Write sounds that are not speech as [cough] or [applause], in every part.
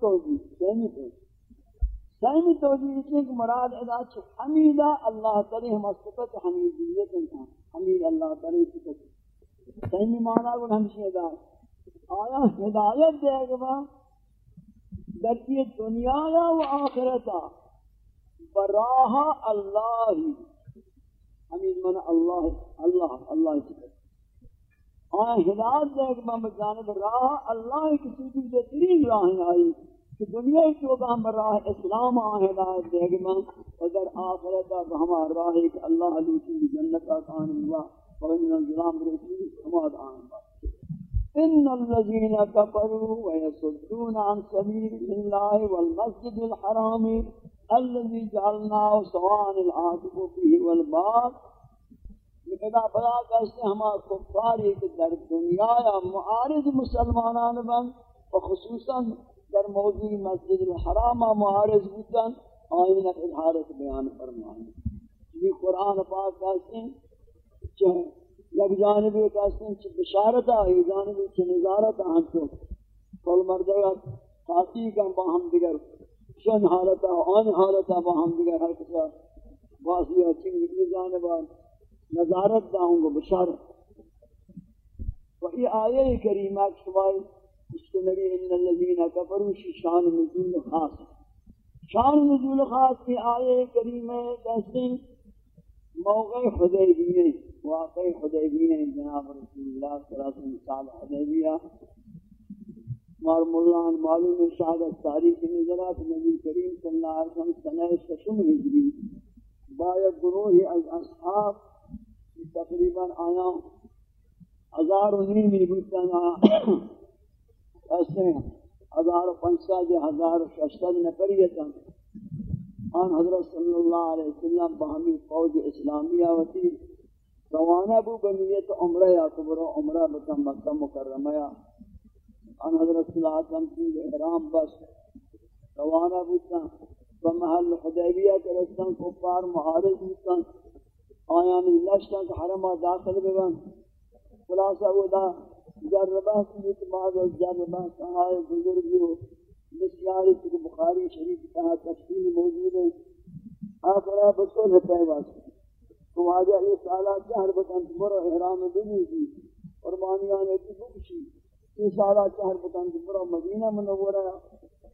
دو توجیہ سہمی توجیہ سہمی توجیہ اس کہ مراد ادا چھ حمیدہ اللہ تعالی ہم صفت حمیدیت انسان حمید اللہ تعالی صفت۔ سہمی معنی کو ہمشی ادا آیا ہدایت دے گا در یہ دنیا و آخرتا براہ اللہ حمید من اللہ اللہ اللہ صفت۔ آن ہدایت دے کہ میں جانب راہ، اللہ کی سیدھی بہترین راہیں آئی کہ دنیا کی تو ہم راہ اسلام آن ہدایت دے کہ میں اگر آخرت کا ہمارا راہ ہے کہ اللہ علی کی جنت کا کان ہوا۔ اور ان الظلام رسول ہمارا آن ہوا۔ ان الذين كفروا ويصدون عن سبيل الله والمسجد الحرام الذي جعلناه سواء العاقب فيه والباب لکھدا بلا کہتے ہما کفاری کہ در دنیا یا معارض مسلمانان بن، و خصوصا در موضوع مسجد الحرام معارض بودن، آئین اظہارت بیان فرمائیں۔ یہ قرآن پاک کہتے ہیں چاہے یک جانب ایک کہتے ہیں چھ بشارت آئی جانب چھ نظارت آن تو۔ کل مردگا خاصی کا باہم دیگر، شن حالتا آن حالتا باہم دیگر، ہر کسا واسی اچھی یہ جانب آن نظارت داؤں گا، بشارت۔ و یہ آیہ کریمہ شمائی، اس کو نبی ان الذین کفروا شان نزول خاص شان نزول خاص کی آیہ کریمہ کہتے ہیں، موقع حدیبیہ، واقع حدیبیہ، جناب رسول اللہ صلی اللہ علیہ وسلم، حدیبیہ۔ مار مولان معلوم شہادت تاریخ نظرات نبی کریم صلی اللہ علیہ وسلم سنہ ششم ہجری باید گروہ از اصحاب تقریباً آیا، ہزار و نیمی بودتنا ایسے ہزار و پنسا جے ہزار و ششتر نفریتا آن حضرت صلی اللہ علیہ وسلم بہمی فوج اسلامیہ وتی روانہ بو بنیت عمرہ یا کبرو عمرہ بکم مکہ مکرمہ۔ یا آن حضرت صلی اللہ علیہ وسلم کی احرام بس۔ روانہ بودتا بمحل حدیبیہ کے رسطن کفار محارب بودتا آیان لشتن که حرم داخل ببن۔ خلاصہ وہ دا جربہ سیت بعض از جربہ صحائے بزرگی و بسیاری کی بخاری شریف کہا تفصیل موجود ہے۔ آخرہ بسول ہے پہواز تو آجا یہ سالہ چہر بکن مرو احرام بنی تھی۔ قربانیان ایتی بکشی۔ یہ سالہ چہر بکن مرو مدینہ منورہ۔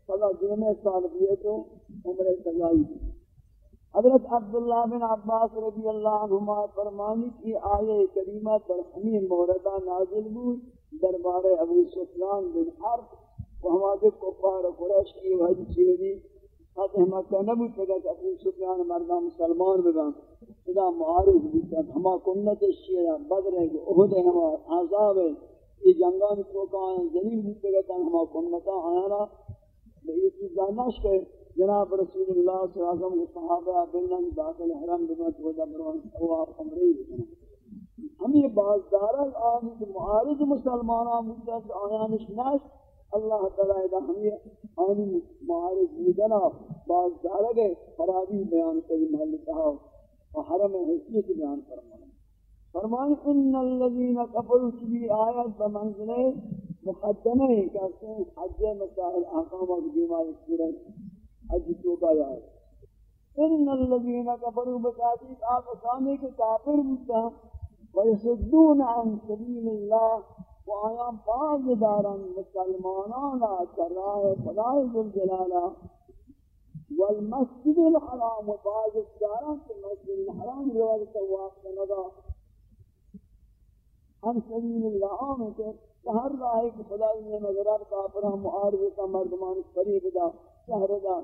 صلاح دینے سال بیئے تو عمر سلائی تھی حضرت عبداللہ بن عباس رضی اللہ عنہما فرمانی کی آیے کریمہ در ہمیں موردہ نازل بود دربار ابو سفیان بن حرب و ہمارے کفار قریش کی وحد چیزی حتی مکہ نبود تکا کہ ابو سفیان مردہ مسلمان بگن ادا معارض بیتا ہما کنت الشیعہ بدر ہے کہ احد ہے، ہما عذاب ہے۔ یہ جنگان چوکا آئیں زمین بیتا کہ ہما کنتا آیا یہ چیز دانش جناب رسول اللہ صلی اللہ علیہ وسلم صحابہ بلن داخل حرم بمت و دبرون اواف امری ہم یہ بازدارا آنی کہ معارض مسلمانان مدد آیانش نش اللہ تعالی دا ہم یہ آنی معارض مدنا بازدارا گئے، خرابی بیان کری، محل کہا۔ و حرم حیثیت بیان فرمانا فرمائیں ان الذین کفروا چلی آیت بمنزلے مقدمے کہتے ہیں حج مسائل احکام و دیمال سورت حج توبہ یا إن الذين كفروا بتعذيب آپ اسانے کے کافر بودتا ويصدون عن سبيل الله وآيان بعض دارا مسلمانانا كراه فلاه ذو الجلالة والمسجد الحرام وبعض داران کے مسجد الحرام روایت تو اپ کا سنضا عن سبيل الله آمنت. ہر راہ کے خدای نے مذرب کافرہ معارض کا مردمان قریب دا شہر دا.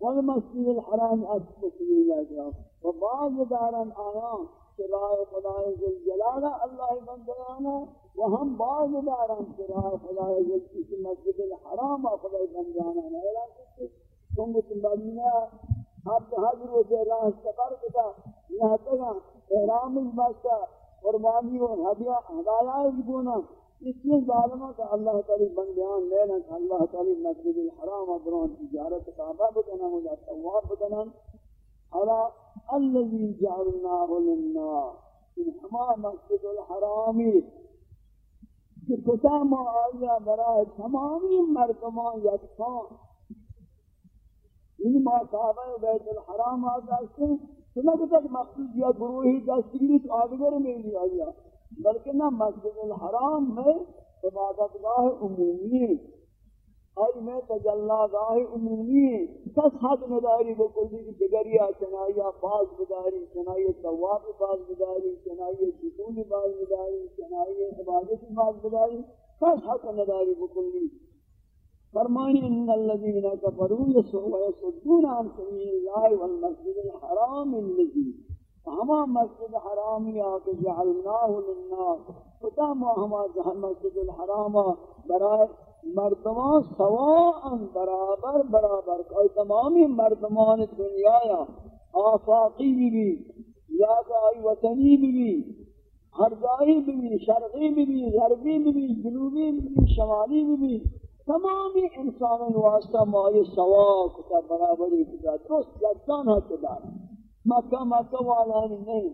والمسجد الحرام أسفل الله وبعض دارا آيان سراء خدای ذل جلال اللہ بندیانا وهم بعض دارا سراء خدای ذل کسی مسجد الحرام خدای بندیانا نیلا کسی تنگت مدینہ حد حضر و راہ سفر کتا یہاں تک احرام باشتا قربانی و ہدایہ گونا اس لیے ظالمہ کا اللہ تعالی بندیان لینا کہ اللہ تعالی مسجد الحرام ابران تجارت کعبہ بکنا مجھا تواب بکنا على الذي جعلناه للناس، ان ہما مسجد الحرام کہ کتا معاویہ برای تمامی مردمان یکسان این ما صحابہ بیت الحرام آزاد سے سنا کتا مخصوص یا گروہی دستگیری تو آدگر میں نہیں آیا۔ بلکہ نہ مسجد الحرام میں عبادت گاہ عمومی آئی میں تجلہ گاہ عمومی کس حد مداری کو کلی کی دگریا چنائیہ باز بداری چنائیہ تواب باز بداری چنائیہ شکون باز بداری چنائیہ عبادت باز بداری کس حد مداری کو کلی فرمانی ان الذين كفروا يصدون عن سبيل الله والمسجد الحرام الذي ہما مسجد حرامی آکے جعلناہ للناس. خدا ما ہما مسجد الحرام؟ برائے مردمان سواء برابر برابر. کوئی تمامی مردمان دنیا یا آفاقی بھی بھی یا گائی وطنی بھی بھی ہرزائی بھی بھی شرقی بھی بھی غربی بھی بھی جنوبی بھی بھی شمالی بھی بھی تمامی انسانوں واسطہ مائی سوا کتا برابری کتا درست یکسان حق دار مکہ مکہ والا نہیں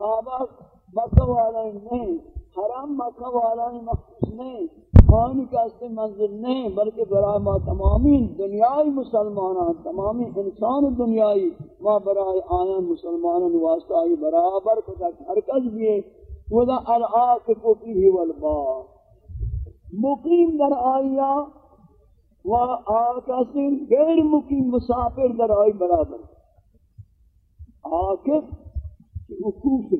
آباد مکہ والا نہیں حرام مکہ والا مخصوص نہیں خانی کا اس منظر نہیں بلکہ برای ما تمامی دنیای مسلمانان، تمامی انسان دنیای ما برای آیان مسلمانان واسطہ آئی برابر کو تک حرکت دیئے ودا العاقف فیہ والبار مقیم در آیا و آکسی غیر مقیم مسافر در آئی برابر۔ آکف حقوق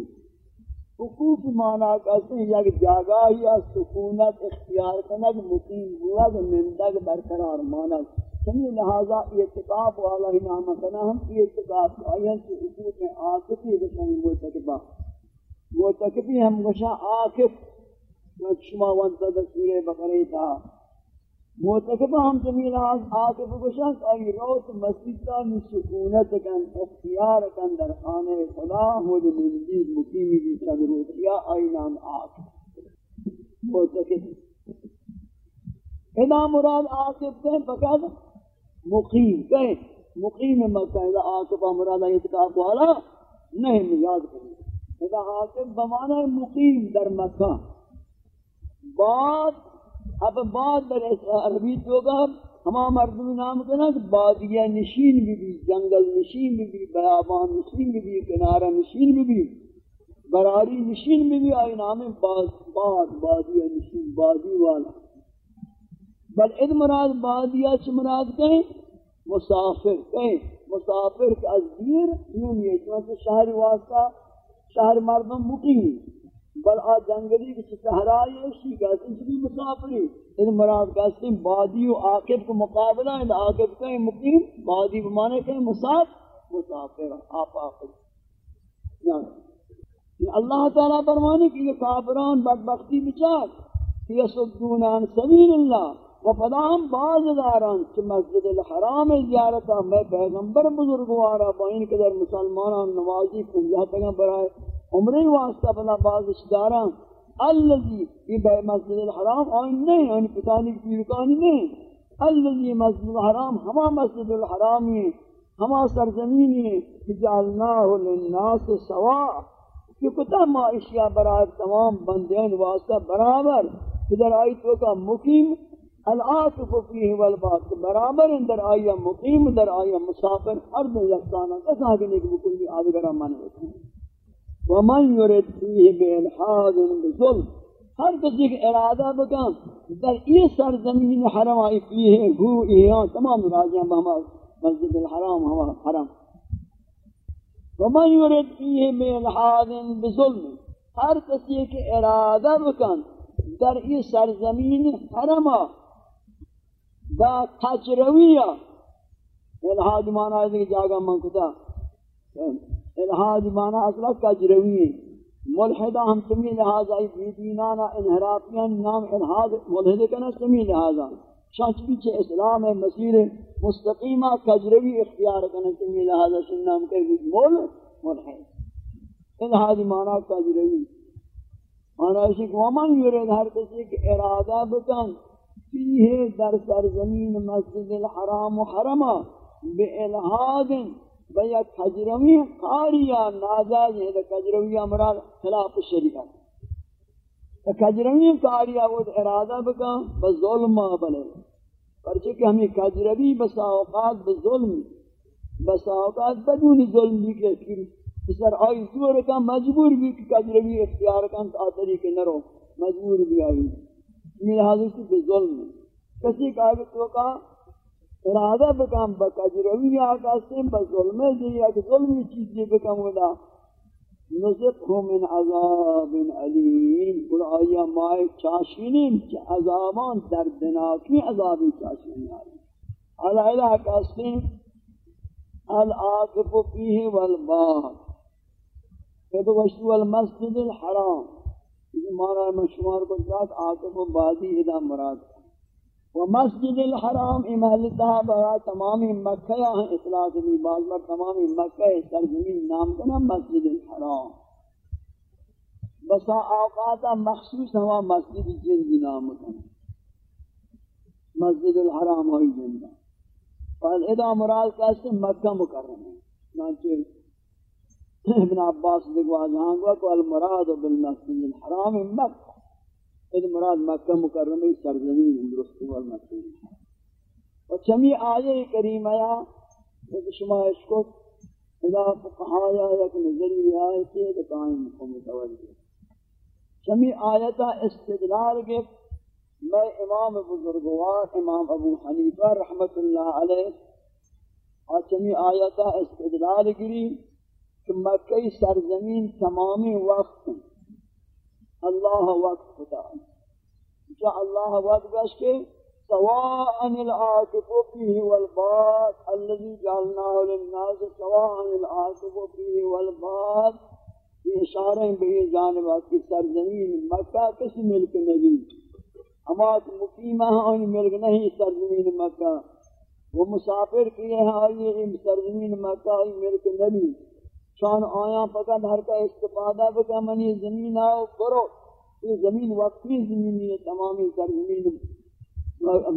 حقوق مانا کہتے ہیں یک جاگہ یا سکونت، اختیار کنگ مقیم ہوا کہ مندگ، برقرار مانا سمی یعنی لہذا اتقاف والا ہی نام کنا ہم اتقاف آئین سے حقوق میں آکفی بسنگ موتقبہ موتقبی ہم گشا آکف شما وانتا تصویر بقری تھا ہم جمیل آز آکے بگوشن آئی روت مسجد کا سکونت کن، اختیار کن در خانه خدا ہود مندید مقیمی بھی چند روت یا آئی نام آکے موتقب ادا مراد آکے کہیں فقط مقیم کہیں مقیم مکہ ادا آکے مراد اتقاف والا نہیں یاد کریں ادا آکے بمانا مقیم در مکہ بعد اب بعد در عربی تو گا ہما مردمی نام کنا کہ بادیہ نشین بھی بھی، جنگل نشین بھی بھی، بیابان نشین بھی بھی، کنارہ نشین بھی بھی، براری نشین بھی بھی، آئی نام بعد بعد بادیہ نشین، بادی والا۔ بل اد مراد بادیہ چھ مراد کہیں؟ مسافر کہیں۔ مسافر کے از دیر یوں یہ چونکہ شہر واسطہ شہر مردم مقیم بل آ جنگلی کی صحرائی ہے اسی کا اس بھی مسافری ان مراد کا اس بادی و عاقب کو مقابلہ ہے۔ عاقب کا مقیم بادی بمانے کہ مساف، مسافر، آپ آخر۔ یعنی اللہ تعالیٰ فرمانے کہ یہ کافران بدبختی بچار، کہ یسدون عن سبیل اللہ، و فدام باز داران کہ مسجد الحرام زیارتا میں پیغمبر بزرگوارا با ان قدر مسلمانان نوازی کنجا تگا برائے۔ عمرے واسطہ بنا باز اشداراں اللذی یہ مسجد الحرام، آئین نہیں، آئین پتانی کی رکانی نہیں۔ اللذی مسجد الحرام ہما مسجد الحرام ہے، ہما سرزمین ہے، کہ جعلناہ للناس سوا کہ کتا ما اشیاء برای تمام بندیان واسطہ برابر ادھر آئی تو کا مقیم، العاطف فیہ والبات برابر اندر آیا مقیم، در آیا مسافر، ہر دن یکسانا کسا کہ نیک بکلی آدھگرہ من ہوتے ہیں۔ ومن يرد فيه بالحاد بظلم ہر کسی کا ارادہ بکن در یہ سرزمین حرم آئی فیہ ہو ایہاں تمام راجیاں بہما مسجد الحرام ہوا حرم ومن يرد فيه بالحاد بظلم ہر کسی کا ارادہ بکن در یہ سرزمین حرم با تجرویہ الحاد مانا ہے کہ جاگا منکتا الہاد مانا اصلا کجروی ہے ملحدہ ہم سمی لہذا بیدینانا انحرافیان نام الہاد ملحد کنا سمی لہذا۔ شانچ پیچھے اسلام ہے مسیر مستقیمہ کجروی اختیار کنا سمی لہذا سن نام کے بود مول ملحد۔ الہاد مانا کجروی۔ مانا اسی کہ ومن یورد ہر کسی کے ارادہ بکن فیہ در سرزمین مسجد الحرام و حرمہ بے الہادن بیا کجروی قاریا ناجائز ہے کجروی امراد خلاف شریعت کجروی کاریا وہ ارادہ بکا بظلم بلے پرچہ کہ ہمیں کجروی بسا اوقات بظلم بسا اوقات بدون ظلم بھی کہ سر آئی زور کا مجبور بھی کہ کجروی اختیار کا آتری کے نرو مجبور بھی آئی۔ میرے حاضر سے بظلم کسی کا تو کا ارادہ بکام بکجروی آقا سے بظلم ہے ظلمی چیز بکام ہونا نزقه من عذاب علیم. قل آیا مائی چاشینیم چه عذابان دردناکی عذابی چاشینی آئی الہلہ کہتے العاقف فیه والبار کہ وشو المسجد الحرام. یہ مانا مشمار کو ذات عاقف و بادی ادا مراد. ہے و مسجد الحرام امالتہ برا تمام مکہ ہیں اطلاق بھی بعض بار تمام مکہ سرزمین نام کنا مسجد الحرام. بسا اوقات مخصوص ہوا مسجد جن دی نام کنا مسجد الحرام ہوئی جن دا فال ادا مراد کہتے مکہ مکرم ہے چنانچہ ابن عباس دکھوا جہاں گوا کو المراد بالمسجد الحرام مکہ. این مراد مکہ مکرمی سرزمین درست و مکہ و چمی آیے کریم آیا کہ شما اشکو اذا فقہایا یک نظری آیتی ہے قائم کو متوجہ چمی آیتا استدلال کے میں امام بزرگوار امام ابو حنیفہ رحمت اللہ علیہ اور چمی آیتا استدلال گری کہ مکہ سرزمین تمامی وقت اللہ وقت خدا جا اللہ وقت گش کے سواء العاقب فيه والباد الذي جعلناه للناس سواء العاقب فيه والباد یہ اشارہ ہیں بہی جانب کی سرزمین مکہ کس ملک نبی ہما مقیمہ ہیں اور ملک نہیں سرزمین مکہ۔ وہ مسافر کیے ہیں، آئیے سرزمین مکہ ملک نبی۔ شان آیا فقط ہر کا استفادہ بکا منی زمین آؤ کرو یہ زمین وقتی زمینی ہے تمامی سرزمین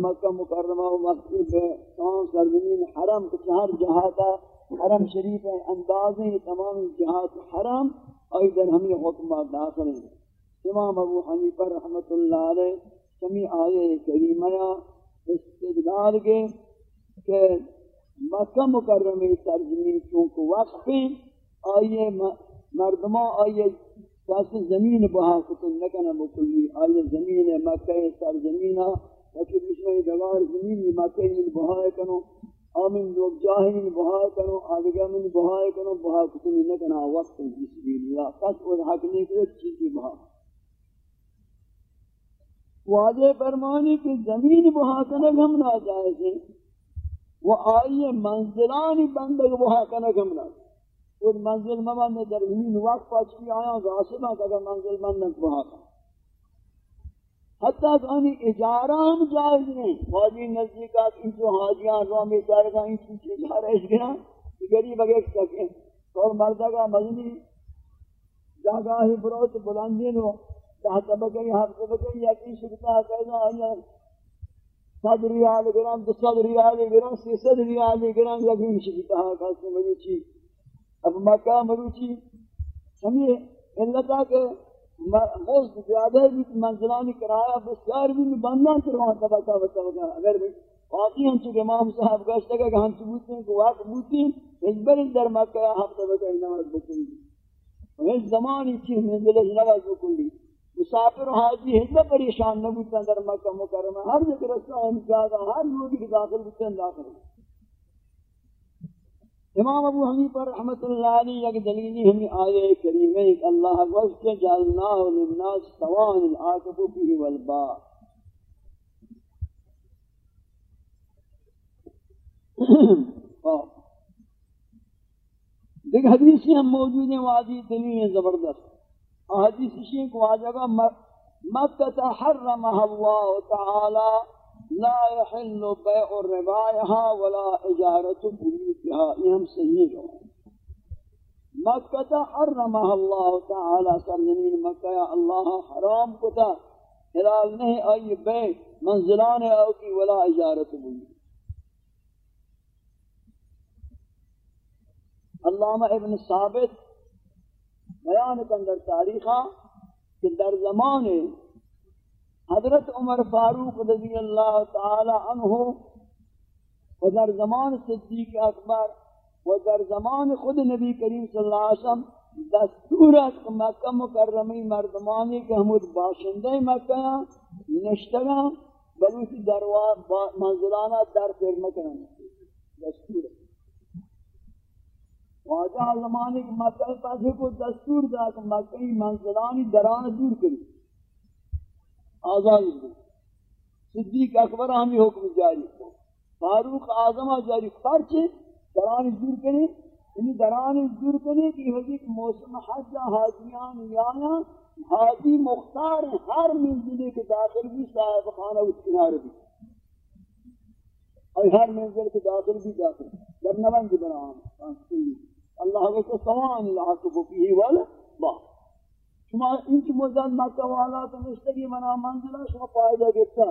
مکہ مکرمہ و مکہ پہ تمام سرزمین حرم کچھ ہر جہاتا حرم شریف ہے اندازیں تمامی جہات حرم، اور ادھر ہمیں حکمات داخل ہیں۔ امام ابو حنیفہ رحمت اللہ علیہ سمی آئے کریمہ استدلال کے کہ مکہ مکرمی سرزمین چونکہ وقفی آئیے مردمہ، آئیے کاسی زمین بہا کتن نکنا بکلی آئیے زمین مکہ سر زمینہ لیکن اس میں دوار زمینی مکہ من بہائے کنو، آمین لوگ جاہین بہائے کنو آدھگا من بہائے کنو، بہا کتن نکنا وقت جسبیل اللہ قص و حق نہیں کرے چیزی بہا۔ واضح فرمانی کہ زمین بہا کنگ ہم نہ جائے وہ آئیے منزلانی بندگ بہا کنگ ہم نہ جائے اور منزل مبند در زمین وقت پاچکی آیا غاصبہ اگر منزل مندن کو آقا حتی کہ انہی اجاران جائز نہیں واجی نزدیکات ان جو حاجیان رو میں چارے گا ان چیز اجارہ اس گنا گریب اگر سکیں اور مردہ کا مزنی جاگاہی بروت بلندین ہو تحت طبقی حق طبقی یقین شکتا کہنا آیا صد ریال گرام دو صد ریال گرام سی صد ریال گرام یقین شکتا کہنا مجھے چیز اب مکہ مروچی سمیے علتا کہ مزد زیادہ بھی منزلانی کرایا، بسیار بھی بندان کروانا طبقہ و طبقہ اگر بھی واقعی ہم چکے امام صاحب گشتا کہ ہم چبوتے ہیں کہ واقع بوتی ہیں، اس در مکہ ہم طبقہ نواز بکنی اس زمانی چیز منزلش نواز بکنی مسافر و حاجی ہجبہ پریشان نبوتا در مکہ مکرمہ۔ ہر جگہ رسول انجادا ہر لوگی داخل بکتے ہیں داخل۔ بکتے امام ابو حنیفہ رحمت اللہ علیہ یک دلیلی ہمیں آیے کریمہ ایک اللہ وفق جعلناہ للناس سوان العاقب فیہ والباء۔ دیکھ حدیثی ہم موجود ہیں واضح دلیل ہیں، زبردست۔ حدیث شیئن کو آجا مکہ حرمہ اللہ تعالی لا يحل بيع الربائها ولا اجارة بيوتها. يهم صحیح مکہ حرمها اللہ تعالی سرزمین مکہ یا اللہ حرام کتا۔ حلال نہیں، آئی بے۔ منزلان او کی ولا اجارت بيوت۔ علامہ ابن ثابت بیان کندر تاریخہ کہ در زمان حضرت عمر فاروق رضی اللہ تعالی عنہ و در زمان صدیق اکبر و در زمان خود نبی کریم صلی اللہ علیہ وسلم دستور است مکہ مکرمی مردمانی کہ ہمود باشندے مکہ نشتگا بلوسی درواز منزلانہ در پیر مکنن دستور واجہ زمانے کے مکہ پاسے کو دستور دا کہ مکہ منزلانی دران دور کری آزاد دی صدیق اکبر ہمیں حکم جاری کو فاروق اعظم جاری پرچے دران دور کریں یعنی دران دور کرنے کی حدیث موسم حج، حاجیان، یانا، حاجی مختار ہر منزل کے داخل بھی صاحب خانہ اس کنارے بھی۔ اور ہر منزل کے داخل بھی داخل۔ جب نوان کی برآم اللہ کو سوان اللہ العاقب فيه ولا با شما انچ مزد مکہ والا تو مشتری منا منزلہ شما فائدہ گتا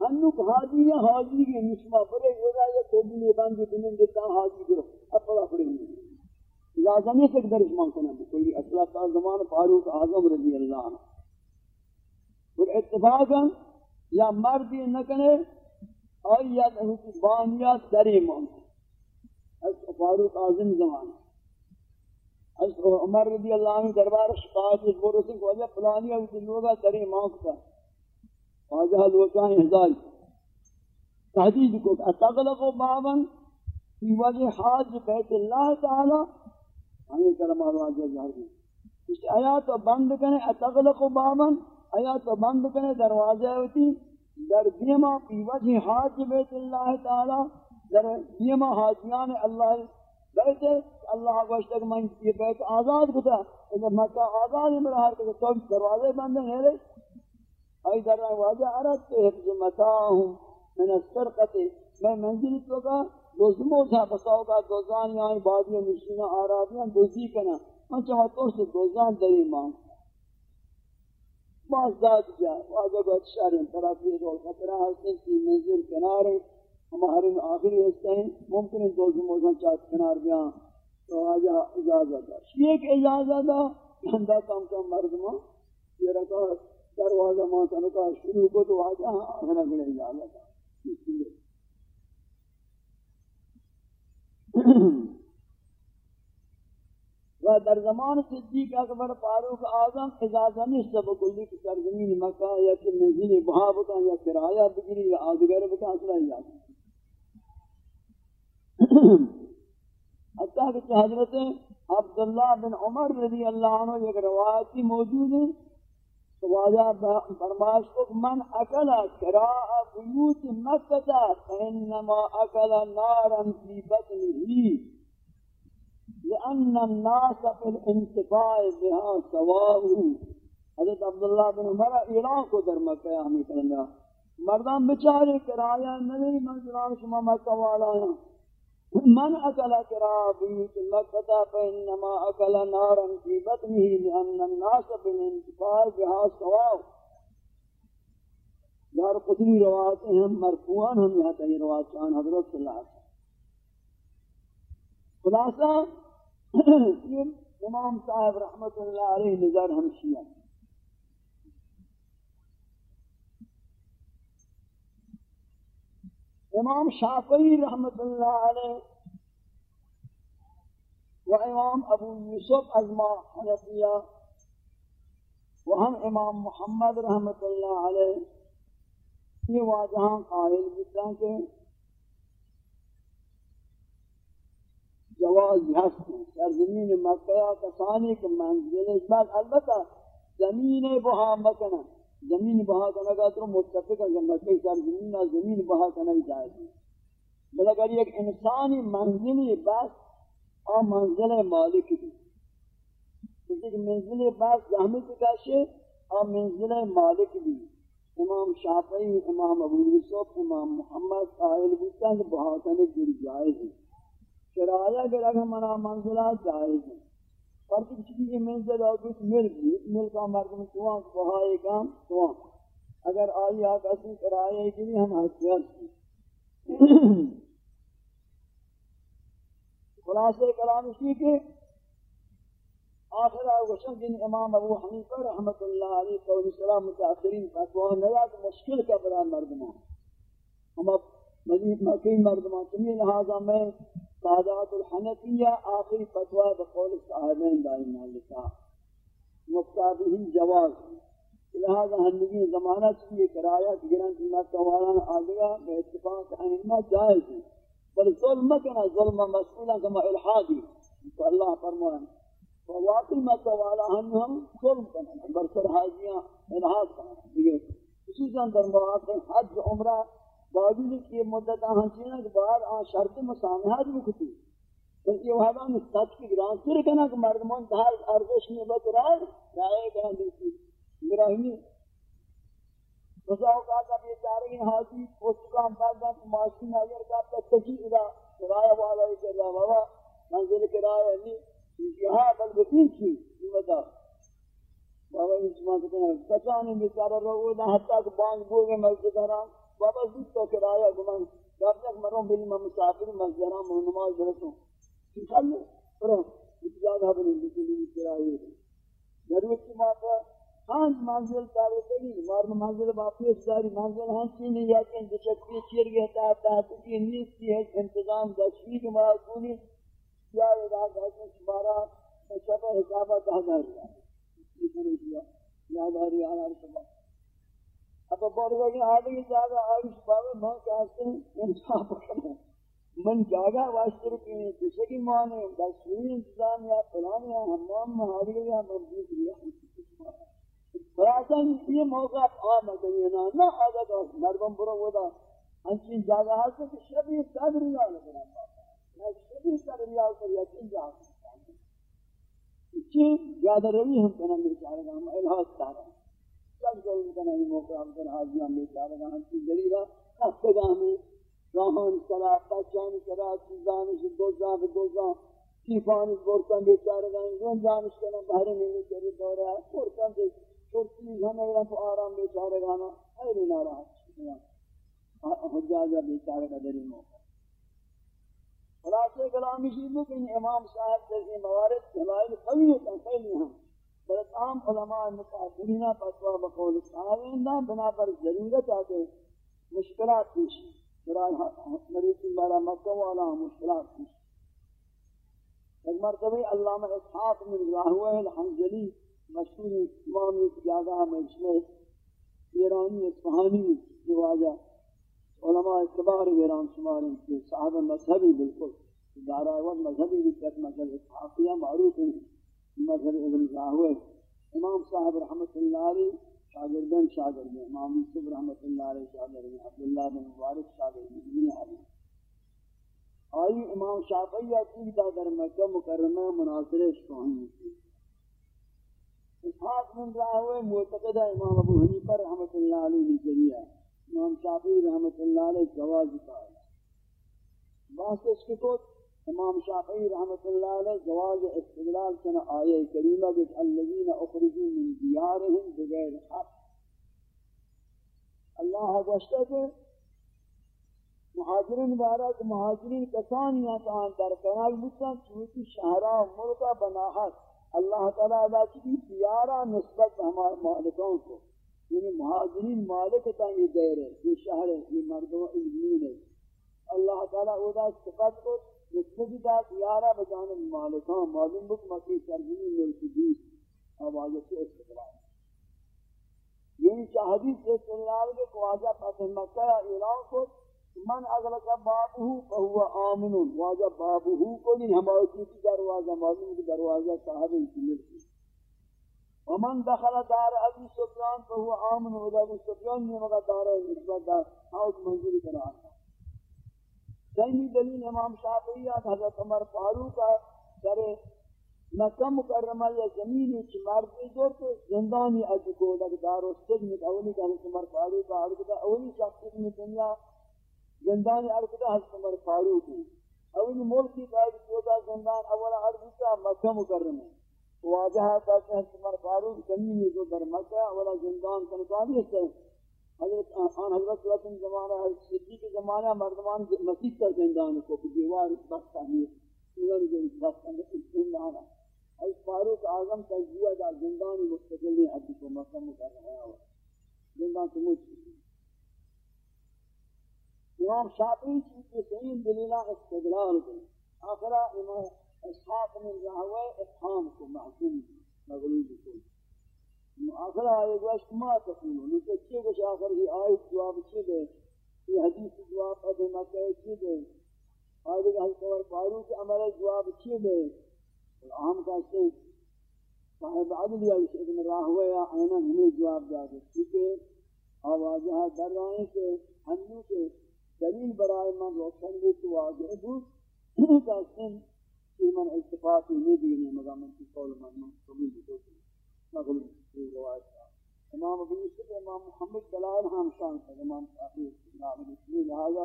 ہنو حاجی یا حاجی کے نشما بڑے ودا یا کوبی نے باندھی دنوں دیتا حاجی کرو اپلا پڑے اجازہ نہیں سکتا رسمان کنا کوئی اصلا تا زمان فاروق اعظم رضی اللہ عنہ. اور اتفاقا یا مردی نکنے اور یا بانیات دری مون از فاروق اعظم زمان. از عمر رضی اللہ عنہ دربار شکایت اس بورسن کو وجہ فلانی اور لوگا دری مون کا واجہ لوچائیں ہزار۔ تحدید کو اتغلق بابا فی وجہ حاج بیت اللہ تعالی۔ ہمیں کلمہ واجہ ظاہر ہے اس آیات بند کرنے اتغلق بابا آیات بند کرنے دروازہ ہوتی۔ در دیما فی وجہ حاج بیت اللہ تعالی۔ در دیما حاجیان اللہ بیت اللہ گوشتک من یہ بیت آزاد کتا اگر مکہ آزاد ہے میرا ہر کتا تو دروازے بند نہیں رہے ای در واجہ عرد تو حفظ متاہم من السرقت میں منزل تو کا دوزمو تھا بساو کا دوزان یہاں بادی نشینہ آرادیاں دوزی کنا من چاہا تو سے دوزان دری مانگ باز داد جا واجہ کو اتشارین طرفی دول خطرہ حسن کی منزل کنارے ہمارے آخری حصہ ہیں، ممکن ہے دوزمو تھا چاہت کنار گیا تو واجہ اجازت دا شیئے کہ اجازت دا اندہ کام کام مردموں یہ رکھا، دروازہ موسم کا شروع کو تو آجا آخرہ گلے جالا تھا و در زمان صدیق اکبر فاروق اعظم اجازہ نہیں، سب کلی کی سرزمین مکہ یا کہ منزل بہا بکا یا کرایہ بگری یا آدگر بکا اصلا اجازہ [coughs] حتیٰ کہ حضرت عبداللہ بن عمر رضی اللہ عنہ ایک روایتی موجود ہے۔ واجہ فرماش کو من اکل کراء بیوت مکہ فانما اکل نارا فی بطنه لأن الناس في الانتفاع بها سواء۔ حضرت عبداللہ بن عمر اعلان کو در مکہ ہمیں کرنا مردان بچارے کرایا نہیں منزلان شما مکہ والا ہیں من اکل کرا بیت مکتا فإنما اکل نارا فی بطنه لأن الناس بالانتفاع بها سواء دار قدری روایت ہیں مرفوعان ہم یہاں تھی روایت عن حضرت صلی اللہ علیہ وسلم. خلاصہ [clears throat] امام صاحب رحمت اللہ علیہ نظر ہم شیعہ امام شافعی رحمت اللہ علیہ و امام ابو یوسف ازما حنفیہ و ہم امام محمد رحمت اللہ علیہ یہ واجہاں قائل بتا کہ جواز حس سرزمین مکہ کسانی کے منزل بات البتہ زمین بہا مکنہ زمین بہا کرنا کا تو متفق ہے کہ مکہ سر زمین زمین بہا کرنا ہی جائز ہے۔ بل اگر ایک انسانی منزلی بس اور منزل مالک بھی کسی منزل بس زحمت کاشے اور منزل مالک بھی امام شافعی، امام ابو یوسف، امام محمد قائل بودتا کہ بہا کرنے جائز ہے۔ شرائع اگر اگر منا منزلات جائز ہے فرق کسی کی منزل اور کچھ مل بھی مل کا مردم توان بہائے کام توان اگر آئی آگ اسی کرائے کے لیے ہم حسیت خلاصے کلام اسی کے آخر آگوشن جن امام ابو حنیفہ رحمت اللہ علیہ قول السلام متاثرین فتوہ نیاد مشکل کا برا مردمان ہم اب مزید مکی مردمان تمہیں لہذا میں سادات الحنفیہ آخری فتوہ بقول صاحبین دائما لکھا مقتابہی جواز. لہذا ہندگی زمانہ چلیے کرایا کہ گران قیمت کا آگیا بے اتفاق اہمہ جائز ہے بل ظلم کنا ظلم مسئولہ کما الحادی. تو اللہ فرمائے واقعی متوالا ہم ظلم کرنا برسر حاجیاں انحاظ کرنا دیگه خصوصا در مواقع حج عمرہ باوجود کہ مدت آہاں چینا کہ بعد آن شرط مسامحات بکتی تو یہ وحدہ میں سچ کی گران سر کنا کہ مردمان تحال ارزش میں بک رہا ہے رائے گران دیتی گراہمی بس اوقات اب یہ چارے ہیں حاجی پوچھ کام پاکدان معاشی نظر کا تکی ادا رائے والا ہے کہ اللہ بابا منزل کرایہ نہیں۔ یہاں بل بکین کی بتا۔ بابا اس بات کو بچانے بیچارہ رو نہ حتا کہ بانگ بو گئے مسجد حرام۔ بابا زود تو کرایہ گمان جب تک مروں بل میں مسافر مسجد حرام میں نماز پڑھتا ہوں چل پڑھو اجازت بنے لیکن کرایہ ضرورت کی بات ہے ہاں منزل تارے تھی مار منزل واپس داری منزل ہاں چین یا کہ جچکی چیر گیا تھا تا کی نیت ہے انتظام دشوی کے معقولی کیا یاد ہے کہ تمہارا شب حسابہ کہا جائے گا یاد آ رہی ہے ہمارے اب بڑھ گئی آگے جاگا آئیش بابا ماں کہتے ہیں انسان پکڑا من جاگا واسطے رکھیں جیسے کہ ماں نے دسویں انتظام یا پلان یا حمام میں حاضر یا مربوط لیا خلاصاً یہ موقع آمد ہے نا نہ آگا مردم برو ودا ہنچین جاگا ہے کہ شبی صدر یا لگنا شدی کر ریا کر یقین جا چی یاد روی ہم کنا بیچارے گا، ہم الہاس تارا چل ضرور کنا یہ موقع ہم کنا حاضی ہم بیچارے گا ہم کی ذریعہ ہفتگاہ میں راہان سرا پچان سرا چیزانش دوزان دوزان چیفانش بورکن بیچارے گا ہم جانش کنا بہرے نہیں چلی دورا بورکن دے چھوٹی ہمیں رہا آرام بیچارے گا نا ایلی ناراہ حجاجہ بیچارے گا دری موقع۔ خلاصے کلامی شیدو کہ امام صاحب جیسے موارد دلائل قوی ہوتا خیلی ہم۔ بلد عام علماء متأخرین فتوا بقول صحابہ بنابر ضرورت آتے کہ مشکلات پیش مریض بارا مکہ والا مشکلات پیش. ایک مرتبہ علامہ اسحاق من راہوہ الحنجلی مشہور امام ایک جگہ میں اس میں ایرانی اصفہانی جو واجہ علماء کبار ایران شمار کے صحابہ مذہبی بالکل. دارائے مذہبی بھی کرنا چاہیے معروف ہیں مذہب ابن راہوے، امام صاحب رحمت اللہ علیہ شاگردن شاگرد امام یوسف رحمت اللہ علیہ شاگرد عبداللہ بن مبارک شاگرد ابن علی آئی امام شافعی کی در مکہ مکرمہ مناظرہ شکوہن کی۔ اسحاق بن راہوے معتقدہ امام ابو حنیفہ رحمت اللہ علیہ ذریعہ امام شافعی رحمت اللہ علیہ جواز کا بات اس کے کو امام شافعی رحمت اللہ علیہ جواز استدلال کنا آیے کریمہ کہ الذین أخرجوا من دیارهم بغیر حق. اللہ گوشتا کہ مہاجرین بارک مہاجرین کسان یا کان در کنال بودن چوتی شہرہ ملکہ بناحت اللہ تعالیٰ ادا کی دیارہ نسبت ہمارے مالکوں کو. یعنی مہاجرین مالک تا یہ دیر ہے یہ شہر ہے یہ مردوں علمین ہے. اللہ تعالیٰ اودا صفت کو نسبت دا سیارہ بجانب مالکان ہاں، معلوم بک مکی ترجمی ملک دیس آوازہ سے استقلال یعنی چاہ حدیث سے استقلال کے خواجہ فتح مکہ اعلان کو، من اغلق بابہو فہو آمن واجہ بابہو کو نہیں ہمارے کسی دروازہ، معلوم کی دروازہ صاحب کی ملک ومن دخل دار ابي سفيان فهو امن وذا ابو سفيان نے مگا دار نسبت دار ہاؤس منظوری کرا ثانی دلیل امام شافعی حضرت عمر فاروق کا در مکہ مکرمہ یا زمین چ مرد جو تو زندانی اج کو لگ دار و سجن اولی کا حضرت عمر فاروق کا حضرت اولی شخص نے دنیا زندانی حضرت حضرت عمر فاروق اولی ملک کی قائد جو زندان اولا عرض کا مکہ مکرمہ. واجہ تھا کہ عمر فاروق کمی نے جو در مکہ والا زندان کا مطابق حضرت آن حضرت صلی اللہ زمانہ صدیق زمانہ مردمان مسیح کا زندان کو دیوار بس تحمیر انہوں نے جو بس زندان ای فاروق اعظم تجزیہ دا زندانی مستقلی حدی کو مکہ مکرمہ ہے۔ زندان تو مجھ امام شافعی چیز کے صحیح دلیلہ استدلال کو۔ آخرہ امام اسحاق من رہوے افہام کو، محکوم، مغلوب کو۔ آخرہ آئے گوشت ما تقولو لیکن چیئے گوش آخر ہی آیت جواب چیئے دے۔ یہ حدیث جواب ابن مکہ چیئے دے۔ آئے گوش حضرت عمر فاروق عمل جواب چیئے دے عام کہتے ہیں صاحب عدل یا اس ابن راہوے یا آئینہ ہمیں جواب دیا دے۔ کیونکہ آوازہ در رہے ہیں کہ ہنو کے دلیل برائے من روشن بھی تو واضح بود کہتے ہیں کہ من التفاق نہیں دینے مگا من کی قول من من قبول بھی تو مغلوب روایت امام ابو یوسف، امام محمد دلائل ہم شان ہے امام صاحب امام ابو لہذا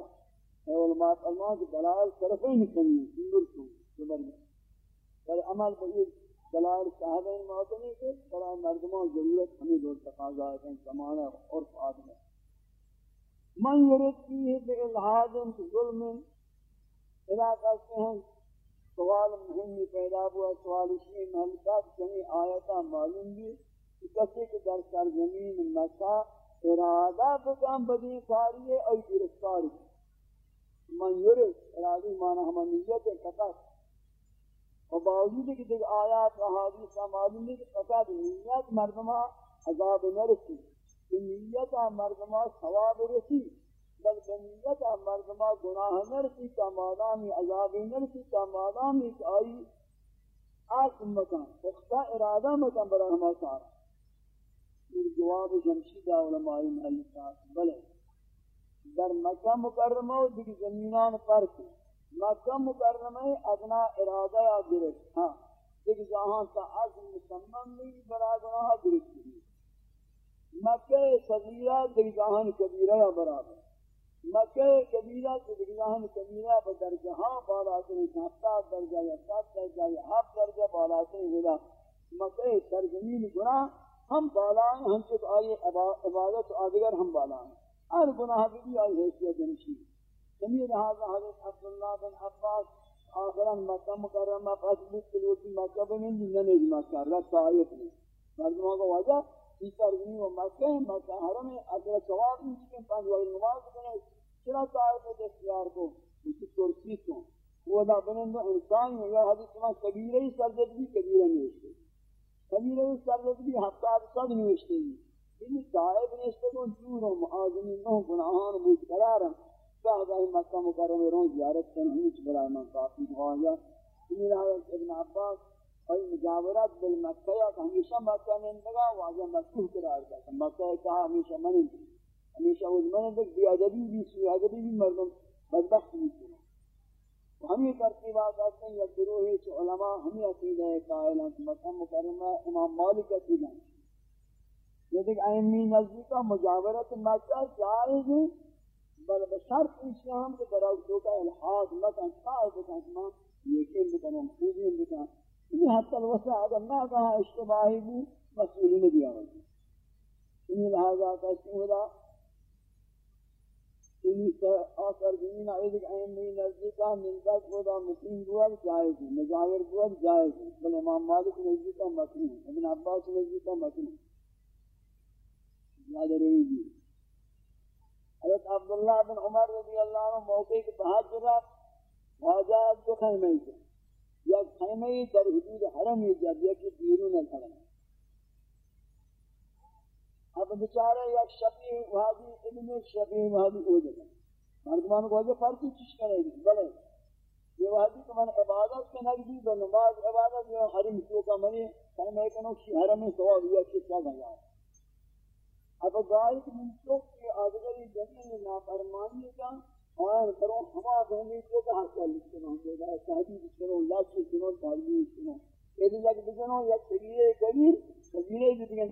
ہے علماء علماء کے دلائل طرفین کمی سنگر کو زبردست پر عمل بہی دلائل صاحب موطنی کے برای مردمان ضرورت ہمیں دور تقاضا ہے، زمانہ اور آدم من یرد فیہ بے الحاد ظلم علاقہ سے ہیں، سوال مہمی پیدا ہوا، سوال اس اسی محلقات جنی یعنی آیتا معلوم بھی کسی کے در سرزمین مکہ ارادہ بکم بدی کاری ہے اور گرفتاری. من یرد ارادی معنی ہمیں نیت فقط و باوجود کہ دیکھ آیات و حادیث معلوم ہے کہ فقط نیت مردمہ عذاب نرسی. کہ نیت مردمہ ثواب رسی. بل نیت مردمہ گناہ نرسی کا مادامی عذاب نرسی کا مادامی کہ آئی آس مکان اختا ارادہ مکان برا ہما سارا. یہ جواب جمشیدہ علمائی محلی صاحب بلے۔ در مکہ مکرمہ و دیکھ زمینان پر کی مکہ مکرمہ ادنا ارادہ یا گرفت۔ ہاں دیکھ جہاں تا عزم مسمم نہیں برا گناہ گرفت ہوئی مکہ صغیرہ دیکھ جہاں کبیرہ یا برابر۔ مکہ کبیرہ دیکھ جہاں کبیرہ بدرجہاں بالا کریں ہفتہ درجہ یا سات درجہ یا ہفت درجہ بالا کریں مکہ سرزمین گناہ ہم بالا ہیں، ہم چک آئیے عبادت آدگر ہم بالا ہیں۔ ہر گناہ بھی بھی آئی حیثیت جنشی۔ یعنی سمیر هذا حضرت عبداللہ بن عباس آخرا مکہ مکرمہ پس بیت کلوٹی مکہ بنین دی نمیز مکہ رکھ آیت میں مردموں کو وجہ اس ترگنی و مکہ مکہ حرم اگر سواب نہیں چکے، پانچ وقت نماز بنے۔ چرا تعریف اختیار کو اسی ترسی کو وہ دا بنین دو انسان ہے یا حدیث میں کبیرہ ہی سرزد بھی کبیرہ نوشتے کبیرہ ہی سرزد بھی ہفتہ صد نوشتے ہیں۔ یعنی صاحب نوشتے کو جور و معاظمی نو گناہان بود قرارا گاہ مکہ مکرمہ رو زیارت کرنے ہمیچ برای من کافی دعایا سمیر حضرت ابن عباس اور مجاورت بالمکہ یا ہمیشہ مکہ میں لگا واضح مکہ قرار کرتا مکہ کہا ہمیشہ من ہمیشہ وہ من دیکھ بی بھی سوی ادبی بھی مردم بدبخت بھی سنا ہم یہ ترتیبات آتے ہیں یا گروہ چھ علماء ہم یہ عقیدہ قائل ہیں مکہ مکرمہ، امام مالک عقیدہ یہ دیکھ ائمی نزدیکہ مجاورت مکہ جائز ہے بل بشرط اسلام کے براو تو کا الحاظ لکن صاحب کا ما یقین بکن خوبی بکن۔ یہ حتی الوسع اگر نہ کہا، اشتباہی بھی مسئولی نے دیا ہوگی انہی لہذا کہتے ہیں آثر بین آئید کہ اہم نہیں نزدیکہ خدا مقیم بور جائز ہے مجاور بور جائز ہے بل إمام مالک نزدیکہ مکروح ہے ابن عباس نزدیکہ مکروح یاد رہی جی حضرت عبداللہ بن عمر رضی اللہ عنہ موقع کے بہت رفت واجہ دو خیمہ یا خیمہ در حدود حرم یا جب یکی بیرون الحرم اب بچارے یک شفی وحادی علم شفی وحادی ہو جگہ مردمان کو وجہ فرقی چیز کرے گی بلے۔ یہ وحادی کہ من عبادت کے نگزی و نماز عبادت یا حرم کیوں کا منی خیمہ کنو شی حرم میں سوال ہوا کس کا گیا اب ظاہر من چوک کی آدھگری جنین نافرمانی کا اور کرو ہما بہنی کو کہا چل سنو گا شادی سنو لاچی سنو تعلیم سنو یہ لگ بجنو یا کبیرے کبیر کبیرے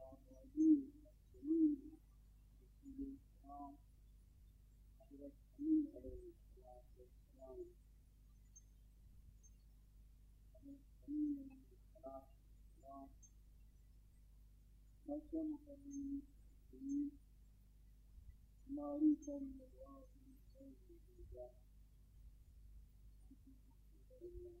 最初のことに、回り込ん。では、そのように、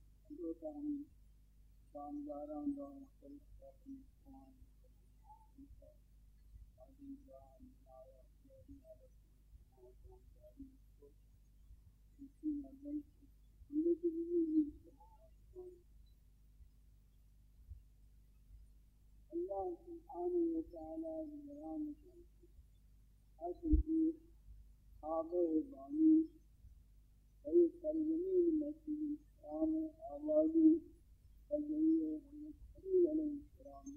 دو تانی شانداران دا مختلف قسم قوم آدم دا نایا جاری علیہ السلام جاری کو کسی مدن ہمیں تو بھی نہیں اللہ سبحانہ و تعالی بیان کرتا اصل کی آب بانی ای ترجمه مسیح اسلام آبادی فجیع محمد علیہ السلام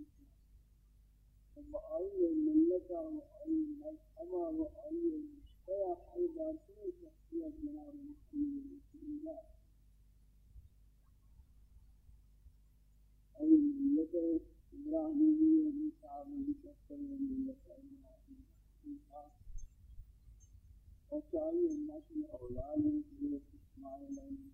ثم آئی ملت و آئی مذہب و آئی مشتیا آئی باطنی شخصیت جناب محمد رسول اللہ آئی ملت ابراہیمی و مصابی شخصی ملت ابراہیمی و چاہیے نسل أولاد اسماعیل علیہ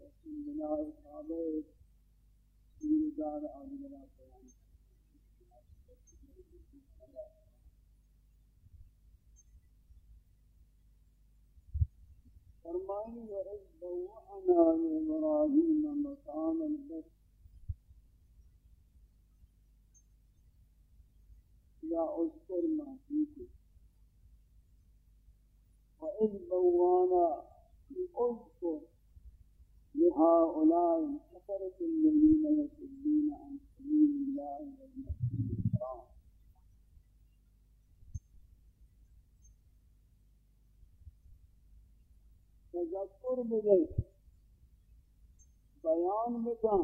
بناء کعبہ دار عالمہ و اذ بوعنا لابراہیم مقام البر یا اذکر ما فیکم و اذ بوانا اذکر لهؤلاء الكفرة الذين يصدون عن سبيل الله والمسجد الحرام تذکر بدے بیان بتا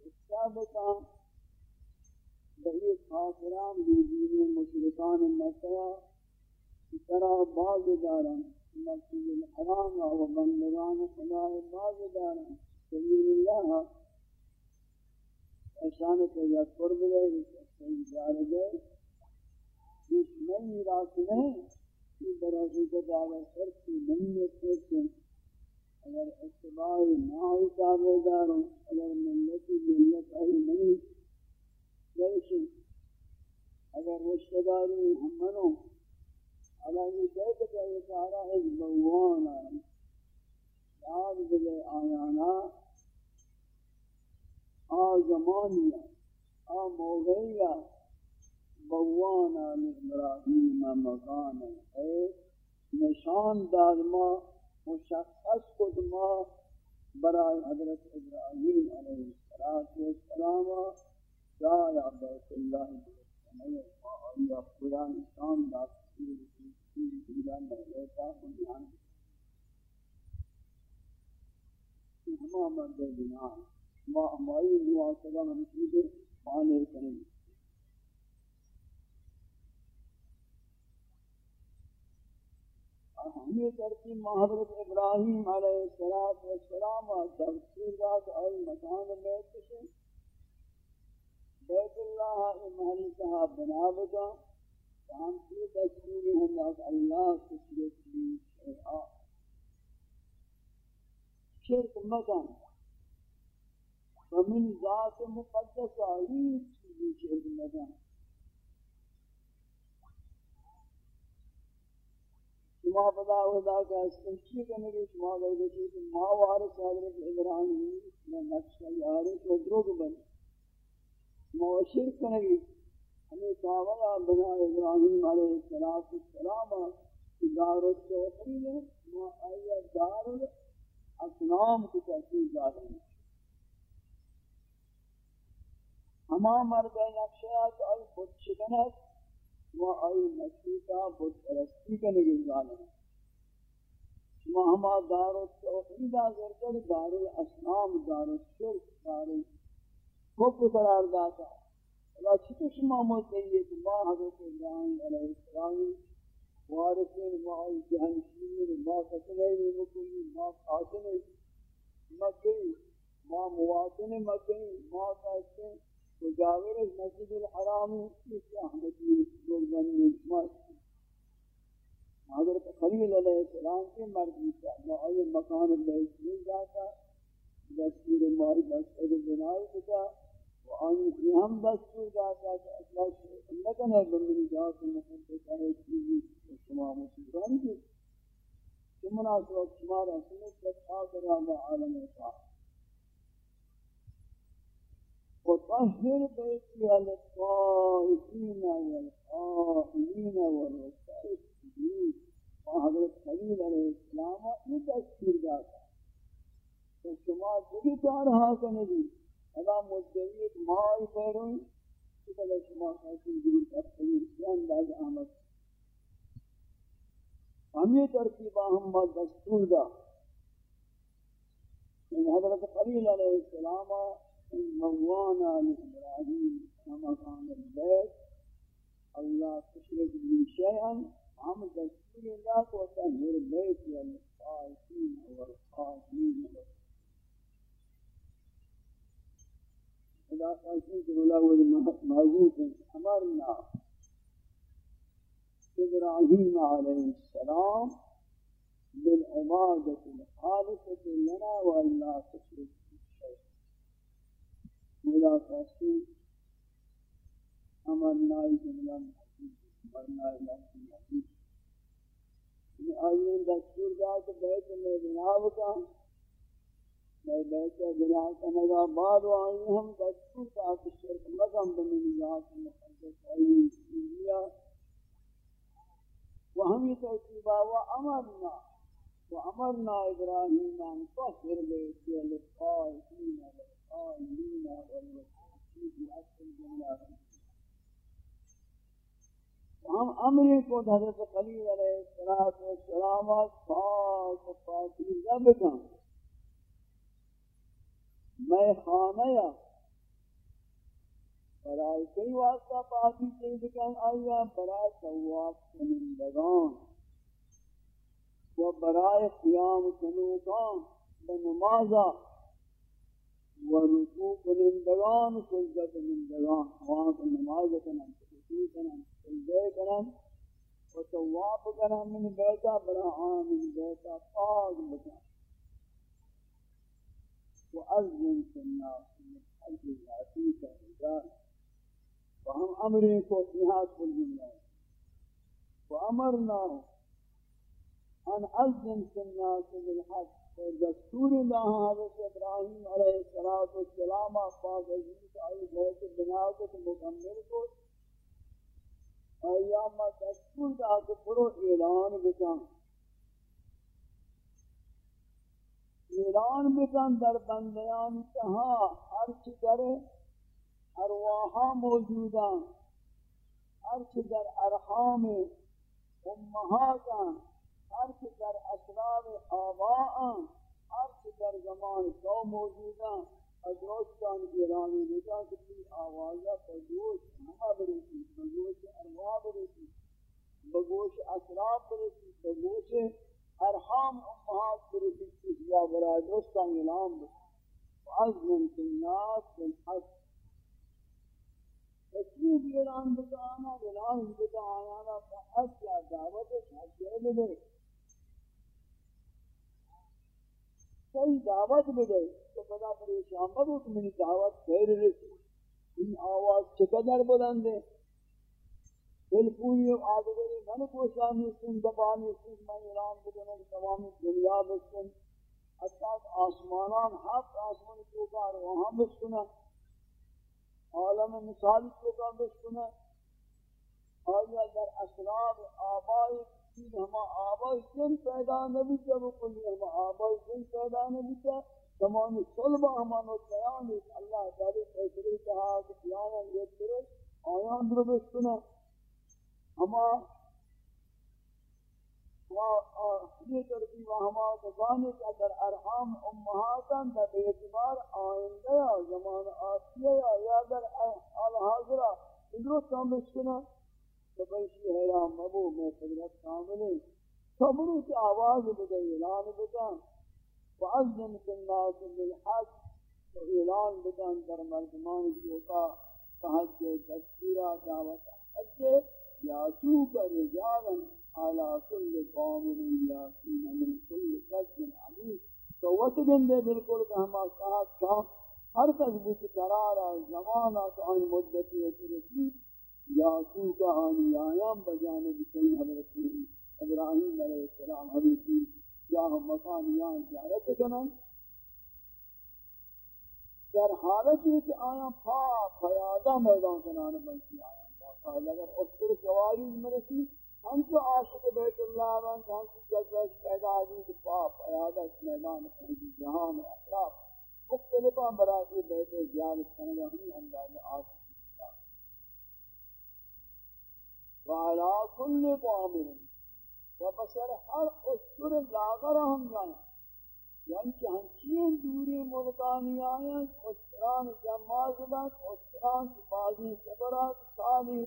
قصہ بتا بہی کافران بیدین مشرکان مکہ ترى بعض دارا مسجد الحرام و بندگان خدا بعض دارا سبیل اللہ اشان کو یا قرب صحیح جار گئے اس نئی رات میں یہ درازی کا دعوی سر کی نئی سے اگر اتباع نہ ہوئی تابع داروں اگر ملتی ملت آئی نہیں جیسے اگر رشتہ داری ہم منوں علاوی دیکھ کہ یہ سارا ہے۔ بوانا یاد بلے آیانا۔ آ زمانیا آ موغیا بوانا لابراہیم مکان ہے۔ نشان داد ما، مشخص کد ما برای حضرت ابراہیم علیہ السلام جایا بیت اللہ علیہ وسلم یا قرآن شان داد ہما مرد ما ہماری دعا صدا ہمشی پانے کریں ہمیں کرتی محضرت ابراہیم علیہ السلام تفسیر بات اور مکان بیت سے بیت اللہ امہلی صاحب بنا بتا ہم کی تصویر ہم؟ اللہ کی تصویر شرک مکان ومن ذات مقدس آئی چیزی شرک مکان۔ شما بدا ودا کا استنشی کرنے کے شما بدا کہ ما وارث حضرت ابراہیم میں نقشہ یارے کو دروگ بن ما شرک کرنے ہمیں کہا بنا ابراہیم علیہ السلام کی دار التوحید ما آیا دار الاصنام کی تحقیق داریں ہما مرد نقشات اور خود شکنت و آئی نقشیتا خود پرستی کا نگل داریں ما ہما دار التوحید آگر کر دار الاصنام دار الشرک دار الکفر قرار داتا ہے۔ اللہ چھتے شما موتنگی کہ ما حضرت ابراہیم علیہ السلام وارثین ما آئی جہنشین ما قسمین مکنی ما قاتل مکی ما مواطن مکی ما قاسم مجاور مسجد الحرام اس احمدی لوگ بنی ما حضرت خلیل علیہ السلام کے مرضی کا ما آئی مکان بیت نہیں جاتا دستور ماری مسجد بنائی کتا وان ہم دستور داتا کہ اللہ سے لگن ہے بندی ذات محبت ہے چیزی شما مسلمان کی شمنا تو شمارا سنت تھا کرا عالم کا وطهر بيتي للطائفين والقائمين والركع السجود وحضرت خليل عليه السلام، یہ دستور داتا تو شما جبی کارہا کنگی اما مدعی مال پیرون کتاب شما خاصی دور تفسیر اسلام باز آمد. ہمیں ترتیبہ ہم دستور دا من حضرت قلیل علیہ السلام ان موانا لابراہیم كما كان البيت اللہ تشرك بي شيئا ہم دستور دا کو تنہر بیت والقائفین والقائفین والقائفین خدا قاسم کے ملاول موجود ہیں امرنا ابراہیم علیہ السلام بالعبادت خالصة لنا ولا تشرك شيء ولا تشرك أمرنا جملة أمرنا إلى حديث آئین دستور داد، بیت میں جناب کا۔ میں بیت جناب کا نگا بعد آئی ہم دستور داد شرک مقام بنی ذات مقدس آئی سیدیا و ہم یہ دنیا وهم ترتيبا وأمرنا وأمرنا إبراهيم أن طهر بيتي للطائفين والقائمين والمسلمين أكثر الجملة وهم أمر کو حضرت خلیل علیہ السلام و سلامات پاک خاص پاکیزہ بکن میں خانہ برای کئی واسطہ پاکی چیز کن آیا برای سواف کنندگان۔ و برای قیام کنوکان بنمازا و رکوع کنندگان، سجدہ کنندگان وہاں کو نماز کنن، رکوع کنن، سجدہ کنن۔ و سواف کنن، من بیتا، برا آمن بیتا، پاک بکن۔ وأذن في الناس من حج يأتيك رجال وهم امریں کو اتحاد کل جملہ وأمرنا أن أذن في الناس بالحج ودستور الله حضرت ابراہیم علیہ الصلوۃ والسلام پاک عزیز آئی بہت بنا کو مکمل کو ایام دستور دا کہ پرو اعلان بکن اعلان بکن در بندیان تہا ہر چی کرے ارواحا موجودان ہر چی در ارحام امہاتان ہر چی در اسرار آباءان ہر چی در زمان سو موجودان ادروستان گرانی لگا کتی آوازہ بگوش ہما برسی بگوش ارواح برسی بگوش اسرار برسی بگوش ارحام امہات برسی یا برای دوستان اعلام برسی وعزم في الناس بالحج تسبیح اعلان بتانا اعلان بتانا نا بحث یا دعوت حج بده صحیح دعوت بده تو بدا پریشان بدو کہ دعوت خیر رسی ان آواز چقدر بلند ہے؟ دل پوری آدھگری من کوشانی سن دبانی سن من اعلان بدنوں تمام دنیا بسن حتی آسمانان حق آسمان چوکار وہاں بسکنہ عالم مثالی کو کا بشکنا آیا در اسلام آبائی چیز ہما آبائی جن پیدا نبی کیا وہ کلی ہما آبائی جن پیدا نبی کیا تمام صلبہ ہما نتیانی اللہ تعالی فیصلی کہا کہ پیانا یہ کرے آیان در بشکنا ہما یہ ترتیب ہما کسانی کا در ارحام امہاتاں در اعتبار آئندہ یا زمان آتیہ یا یا در الحاضرہ ادرس ہم بشکنا تو بیشی حیرام مبو میں قدرت کاملی صبرو کی آواز بدے اعلان بدن۔ وعظم فی الناس بالحج تو اعلان بدن در مردمان کیوتا فحج دستورا دعوت حج یاتو کا رجالا على كل قامر ياسين من كل قد عميق تو وسجن دے بالکل کہ ہم صاحب شاہ ہر کس بوت قرار زمانہ تو ان مدت رسی. یا کا ان یام بجانب سید حضرت ابراہیم علیہ السلام حبیبی یا مکان یا زیارت کنن. در حالت ہے کہ آیا پا پیادہ میدان کنان بلکی آیا اگر اصر سواری مرسی ہم تو عاشق بیت اللہ ہم ہم کی جذبہ پیدا ہوئی کہ پاپ ارادہ میدان خریدی جہان اطراف مختلف برای بیت زیارت کرنے گا ہم انداز عاشق وعلى كل ضامر وبصر ہر اسر لاغر ہم جانا یعنی کہ ہم دوری ملکانی آئیں اسران جماز بات اسران بازی سبرات سالی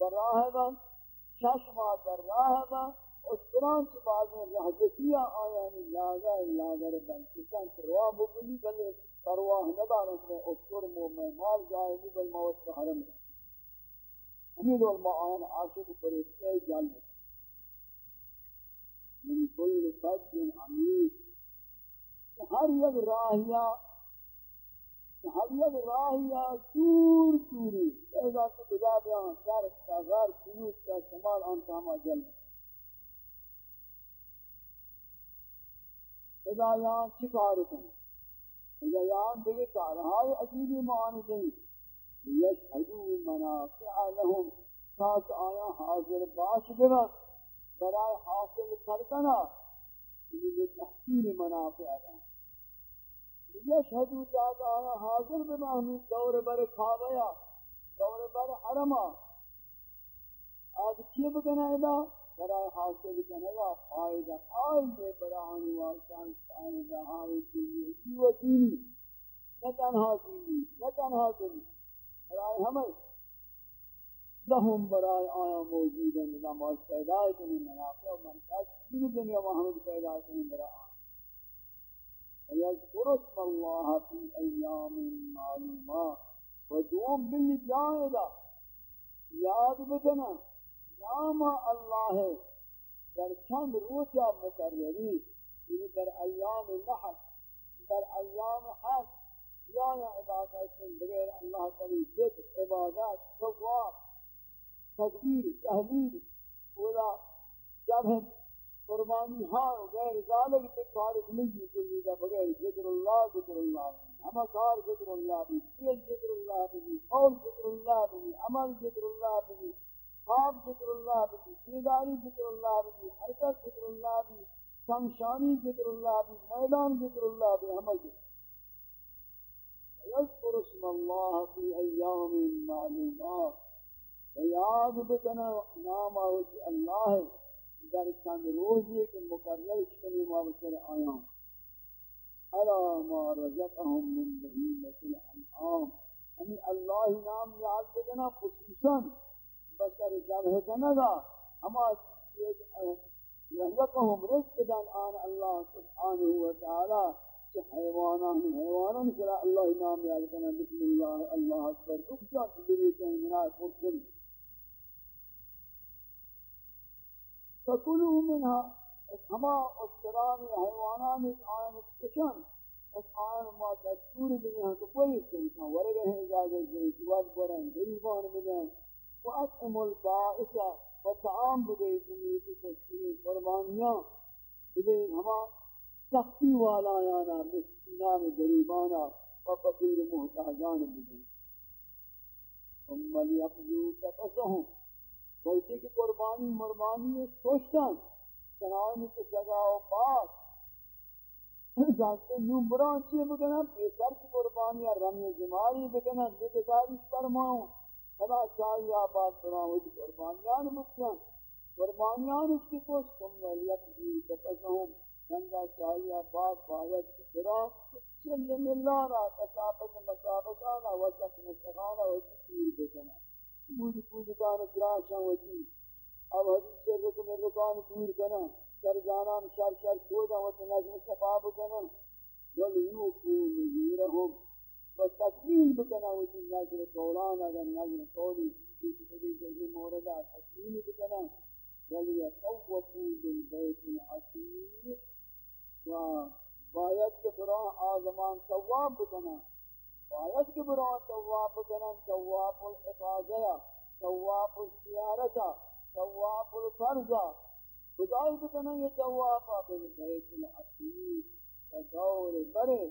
براہ بات چشم در راه با اسران چه بعض رهجتی آیانی یعنی لاغر لاغر بنچکن تروا بکنی بلی تروا ندارن که اسر مومن مال جائزی بل موت حرم ہمیں دور ما عاشق فرشتے جلد. من كل فج عميق ہر یک راہیا ہر یک راہیا دور دوری ایزا تو بجا بیان شرق کا غر جنوب کا شمال انتاما جلد اذا یہاں چکار کریں اذا یہاں دیکھے کارہائی عجیبی معانی دیں۔ لیشہدو منافع لهم تاک آیا حاضر باش بنا برای حاصل کردنا۔ یہ تحصیل منافع لهم لیشہدو تاک آیا حاضر بنا ہمیں دور بر کھاویا دور بر حرما آج کی بکنا ادا برای حاصل کنگا فائدہ آئیے برای واسطان فائدہ آئیے یہ دینی. نہ تنہا دینی نہ تنہا دینی برای ہمیں لهم برای آیا موجود ہیں نظام آج پیدا کنی منافع و منفعت دین دنیا و ہمیں پیدا کنی برای ويذكر اسم الله في أيام معلومات ودوم بالجائدة یاد بکنا نام اللہ ہے، در چند روچہ مقرری یعنی در ایام نحر در ایام حج یا یا عبادت بغیر اللہ تعالی ذکر، عبادت، ثواب، تکبیر تحلیل ولا جب ہم قربانی ہاں غیر ذالک تے فارغ نہیں کوئی دا بغیر ذکر اللہ ذکر اللہ ہم کار ذکر اللہ بھی فعل ذکر اللہ بھی قول ذکر اللہ بھی عمل ذکر اللہ بھی خواب ذکر اللہ بھی بیداری ذکر اللہ بھی حرکت ذکر اللہ بھی سمشانی ذکر اللہ بھی میدان ذکر اللہ بھی ہم ذکر يذكر اسم الله في أيام معلومات ويعاد بكنا نام وجه الله در چند روزی کہ مقرر شکنی مابشر آیام على ما رزقهم من بهيمة الأنعام. یعنی اللہ نام یاد بکنا خصوصا بشر جمع کنگا. ہما رزقهم رزق دان آن اللہ سبحانه وتعالى حیوانان حیوانان کرا اللہ نام یاد کرنا بسم اللہ اللہ اکبر. اکشا کبیری چاہیے منائے فرقل فکلو منها ہما اشترانی حیوانان ایک آئین اشتشن اس آئین ما دستور بنیاں تو کوئی سنسان ورگہ ہیں اجازت دیں سواد برن گریبان بنیاں و اطعم البائسہ و طعام بدے زمینی تشکیل قربانیاں بدے ہما سختی والا یانا، مسکینان گریبانا و فقیر محتاجان بدیں ثم لیقضوا تفسهم بلکہ کہ قربانی مرمانی سوچتن سنانی کے جگہ و بات جانتے یوں بران چیئے بکنا، پیسر کی قربانی رمی جمالی بکنا دیکھتاریش فرماؤں۔ خدا چاہیے آباد بران ہوئی قربانیان بکنا۔ قربانیان اس کی کوش ثم لیقضوا تفسهم گنگا چاہیے بات باید برا چلم اللہ را تصابت مصابتانا، وسط مستقانا وسی تیر بکنا۔ بود پودکان گراشا وسی اب حدیث سے رکن رکان دور کنا سر جانان شر شر چھوڑا وسی نجم صفا بکنا۔ ولیوکو نزیرہم وتکمیل بکنا وسی نجم قولانا اگر نجم قولی، کسی موردہ تکمیل بکنا۔ ولیطوفو بالبیت العتیق۔ و باید کہ بران آزمان تواب بکنا۔ باید کہ بران تواب بکنا تواب الحفاظیا تواب السیارتا تواب الفرزا خدای بکنا یہ توابا بالبیت العتیق و دور برے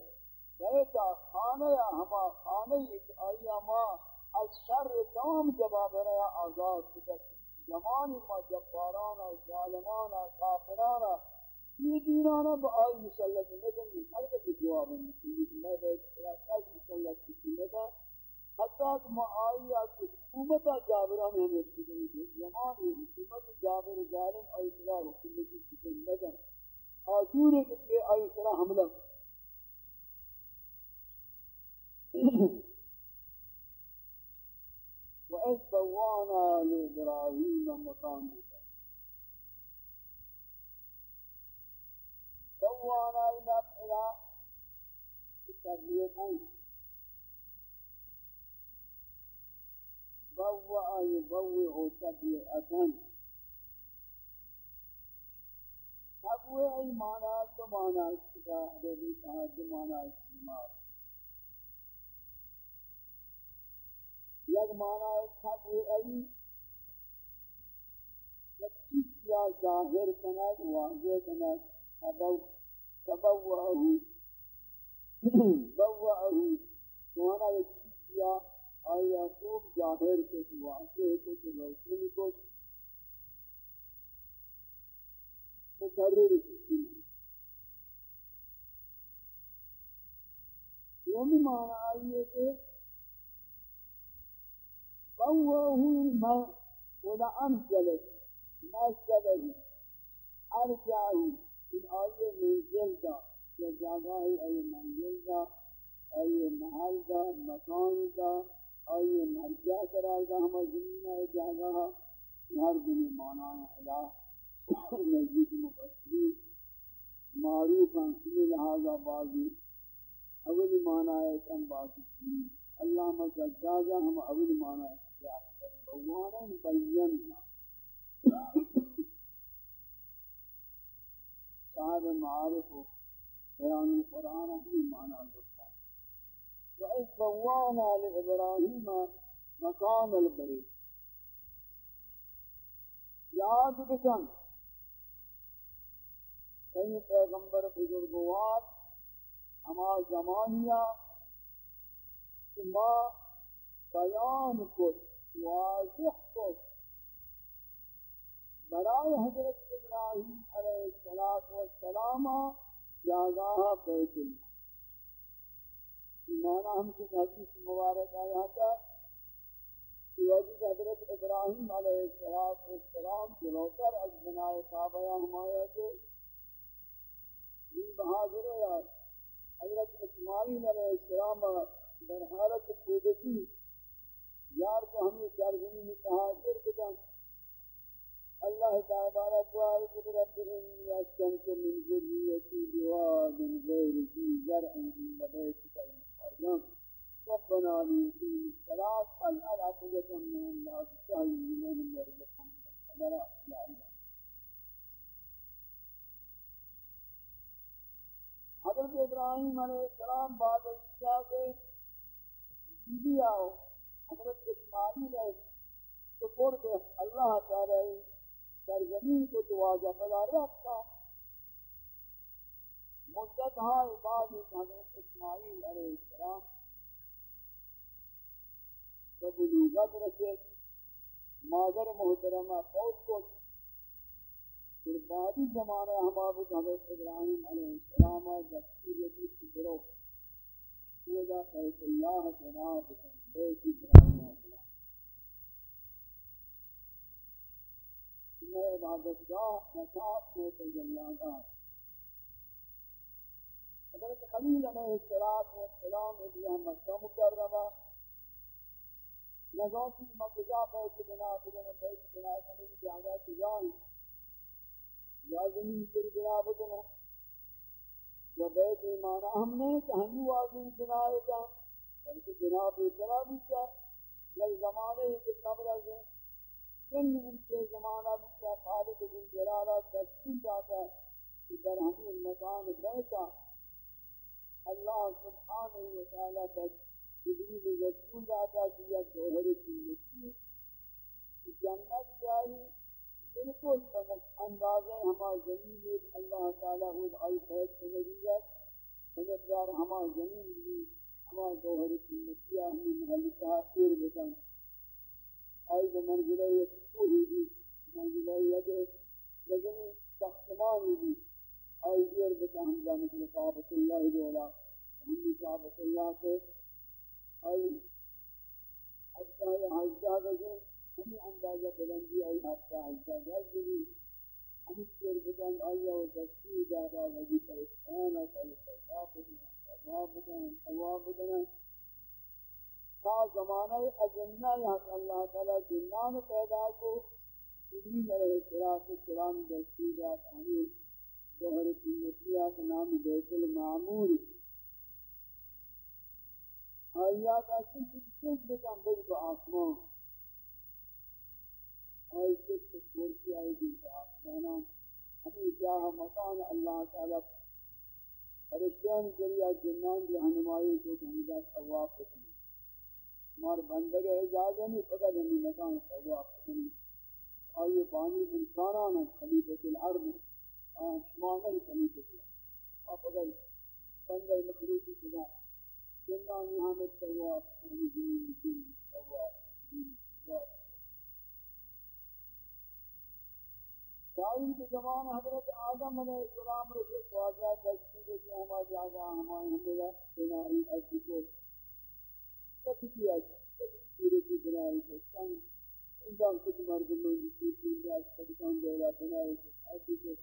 بیتا خانہ یا ہما خانہ ایک آیا ما از شر تمام جواب رہا آزاد کتا زمانی ما جبارانا ظالمانا کافرانا یہ دینانا با آئی مسلط نکن گی ہر کسی جواب ہے میں بیت خلاصات مسلط کی نکا حتی کہ ما آئی آتی حکومتا جابران ہم رسی کنی زمان یہ حکومت جابر ظالم آئی صلاح حکومتی سکن نکن آجور ہے کہ آئی صلاح حملہ وإذ بوانا لإبراهيم مكان بوانا المفعلة التربيتين بوأ يبوئ تبيئة اب وہ ای مانا تو مانا اس کا عربی کہا تو مانا استعمال یک مانا ہے سب چیز یا ظاہر کنک واضح کنک سبب فبوأه بوأه وأنا ایک اي يعقوب اور یعقوب ظاہر کچھ واقع کچھ روشنی کچھ مقرر کسی میں بوأه الماء ولا أنزله. ما أرجعه مکان دا آئیے مرجع قرار دا ہمیں زمین ہے۔ جاگا ہر دنی مانا ہے الہ نزدیک مفسرین معروف ہیں۔ سنی لہذا بازی اولی مانا ہے کم بازی سنی۔ اللہ مجزازہ ہم اولی مانا ہے اختیار کریں بوانا بینا صاحب معارف و بیان قرآن ہی مانا دکھتا وإذ بوانا لإبراهيم مقام البريد. یاد بکن کئی پیغمبر بزرگوار ہما زمانیہ کہ ما بیان کت واضح کت برای حضرت ابراہیم علیہ السلام جاگاہ بیت اللہ مانا ہم سے حدیث مبارک آیا تھا کہ وجود حضرت ابراہیم علیہ السلام جلوتر از بنائے کعبہ ہمایا کے یہ بہادر ہے۔ حضرت اسماعیل علیہ السلام در حالت قدسی یار کو ہم ہمیں سرزمین میں کہا، پھر کتن اللہ تعالی دعائے کہ رب انی اسکنت من ذریتی بواد غیر ذی زرع عند بیتک المحرم ربنا ليقيم الصلاة فاسأل عقبة من الناس تهي منهم وارزقهم من الثمرات لعلهم حضرت ابراہیم علیہ السلام بعد ازشاہ کے بیدی آؤ حضرت اسماعیل ہے تو پرد اللہ تعالی سرزمین کو تو تواجہ قدار رکھتا مدت ہاں بعد حضرت اسماعیل علیہ السلام بلوغت رسے مادر محترمہ فوت کو پھر بعدی زمانہ ہم حضرت ابراہیم علیہ السلام جبکی رضی کی برو خدا قیس اللہ جناب بکن بیت ابراہیم علیہ السلام میں عبادت گاہ مصاف میں تجلہ حضرت خلیل علیہ السلام ابراہ مکہ مکرمہ نظام کی مقضا بیت بنا بیت بنا کرنے کی جگہ تجاہی یا زمین پر بنا بدنو. یا بیت ایمانا ہم نے کہنی واضح بنائے گا بلکہ بنا پر چلا بھی کیا یا زمانے کے قبر ہے. ان ان سے زمانہ بھی کیا خالق بن جلالہ تسکین جاتا کہ در ہمیں مکان بیتا اللہ سبحانہ و وتعالی تک جبریل رسول جاتا کہ جوہر کی مٹی جنت جائی بالکل اندازے ہمارا زمین میں اللہ تعالیٰ خود آئی خیت کو نبیت سمجھدار ہمارا زمین بھی ہمارا دوہر قیمتیہ ہمیں محل تحقیر بکن آئی جو منزلہ یک کوئی بھی، منزلہ یک لیکن سختمانی بھی۔ آئی دیر بکن ہم جانت لقابت اللہ دولا ہم لقابت اللہ سے آئی۔ اچھا یہ حجہ گزر ہمیں اندازہ بلندی آئی ہفتہ حجہ جلدی ہمیں پھر بدن آیا و دستی دادا وزی پرستان آئی سواب بدن سواب بدن سواب بدن تا زمانہ اجنہ یہاں اللہ تعالی جنان پیدا کو جبریل علیہ السلام دستی دادا ہمیں ظہر قیمتیات نام بیت المعمور آیات اصل کچھ بکن بلکہ آسمان۔ آئی سے کچھ بولتی آئی دی با آسمانا ہمیں جاہ مکان اللہ تعالی فرشتیان ذریعہ جنان کی رہنمائی کو ہمیں ثواب کریں ہمارے بندے کا اجازت نہیں، فقط ہمیں مکان ثواب کریں اور یہ پانی انسانان خلیفۃ الارض۔ آسمان خلیفۃ الارض اور فقط بندے مخلوق خدا جنان یہاں میں ثواب کریں ثواب دائم کے زمان حضرت آدم علیہ السلام رسول واضح دستی کے کہ ہما جاگا ہمائے ہمیرا بنائی ایسی کو سب کیا پورے کی بنائی کو سنگ انسان کچھ مرد میں جسی تین راج پڑکان دیلا بنائی کو ایسی کو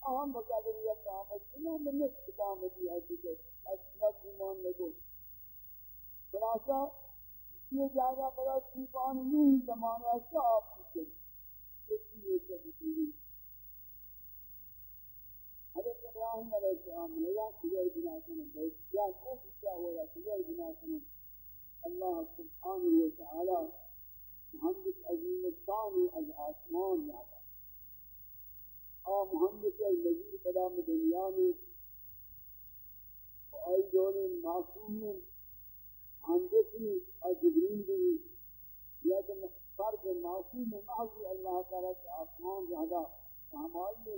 آن با قدریت آمد. این هم به نصف آمدی حقیقت از خط ایمان نگوش. بناسا یه جائے بڑا طوفان نوی زمانه از سے آب میکنی چلی کسی ایک چلی حضرت ابراهیم علیہ السلام نے کہا کہ یہ بنا سن باید یا کچھ کیا ہو رہا ہے یہ بنا سن اللہ سبحانه و تعالی محمد عظیم شان از آسمان لاتا آ محمد کے نظیر قدام دنیا میں آئی دون معصوم میں مہندسی اور جبرین بھی یا تو فرد معصوم محض اللہ تعالی کے آسمان یادا ہمارے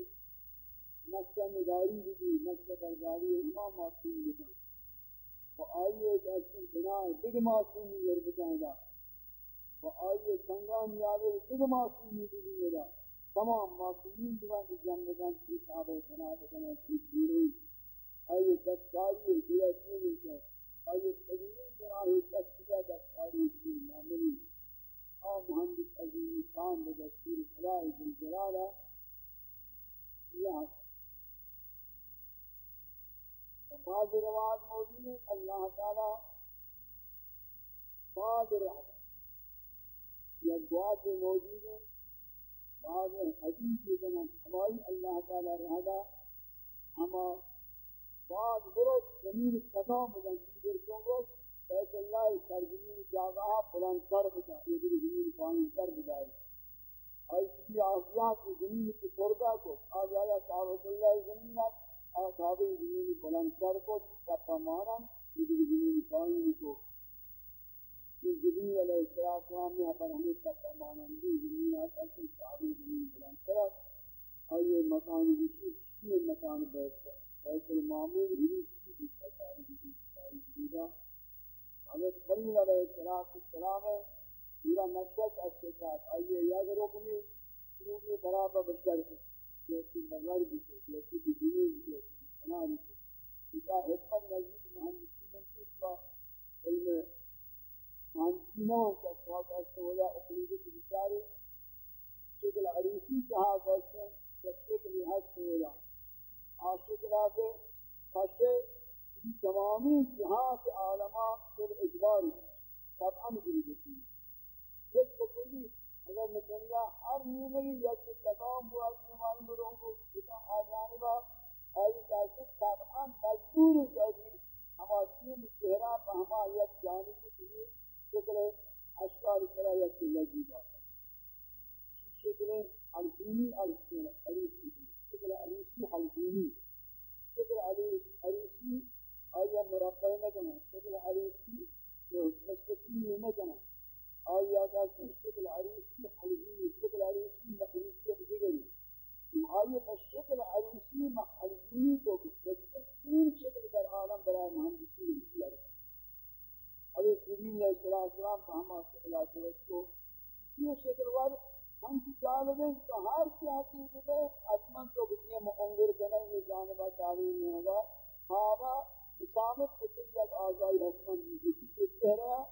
نقشہ نگاری بھی نقشہ برداری ہما معصوم بکن و آئیے ایک ایسی بنا بگ معصومی ور بکن گا۔ و آئیے سنگان یادے بگ معصومی بھی میرا تمام معصومین دیوان کی جنگ بکن کی صحابہ بنا بکن کی سیرے آئیے دستاری دیا سیرے سے، آئیے قدیمی گناہ دستگا دستاری کی معاملی آ محمد عظیم شان بدستور خدا عزم جلالہ یہ بعض رواج موجود ہیں، اللہ تعالی بعض رواج۔ یا دعا کے موجود ہیں بعض حدیث کے جنم ہماری اللہ تعالی رہا ہما بعض برس زمین قضا مدن کی درسوں کو بیت اللہ سرزمین جاگاہ بلند سر بتا یہ بھی زمین پانی سر بدائی اور اس کی آفیات زمین کی ترگا کو آج آیا صحابت اللہ زمین اصحاب زمین بلند سر کو تپا تپمانا یہ زمین پانی کو جبریل علیہ السلام نے پر ہمیں تپمانا یہ زمین آتا ہے ساری زمین بلند سر اور یہ مکان جسی یہ مکان بیت کا۔ بیت المعمول ہی کی بھی ساری زمین ساری زمین حضرت خلیل علیہ السلام ہے، پورا نقشہ اچھے کا آئیے، یاد رکھنی شروع میں برابر بشر کو جیسی مغربی کو جیسی بدینی کو شمالی کو۔ اذا حکمت نزدیک مہندسین کی اطلاع علم مانسیمان کا ساتھ اس کو ہوا اقلی کے بیچارے شکل عریسی کہا کرتے ہیں شکل حد سے ہوا عاشق راتے پسے تمامی جہاں کے عالمہ پر اجبار سب ان گری دیتی ہے جس کو اگر نکنیا ہر نیمری یا کہ تمام وہ اجمال مروں کو جتا آجانے با آئی تاکہ سب مجبوری مجبور ہے کہ ہمارے چہرہ پہ ہمارے یک کے لیے شکل اشکار کرا یا کہ لگی بات شکل الفینی الفینی شکل علیسی الفینی شکل علیسی آیا مربع نہ کنا شکل علیسی مستقیم نہ کنا آیا کا شکل عروسی حلبی شکل عروسی مخلوقی بگری آیا کا شکل عروسی حلبی کو تین شکل در عالم برای مہندسی کیا حضرت جبریل علیہ السلام ہم صلاۃ کو یہ شکل وار ہم کی جانبیں تو ہر چاہتی ہے اسمان تو بتنے مونگر بنا یہ جانبہ تعلیم نہیں ہوگا ہاں اسامت کو تیج آزائی حسن کی چہرہ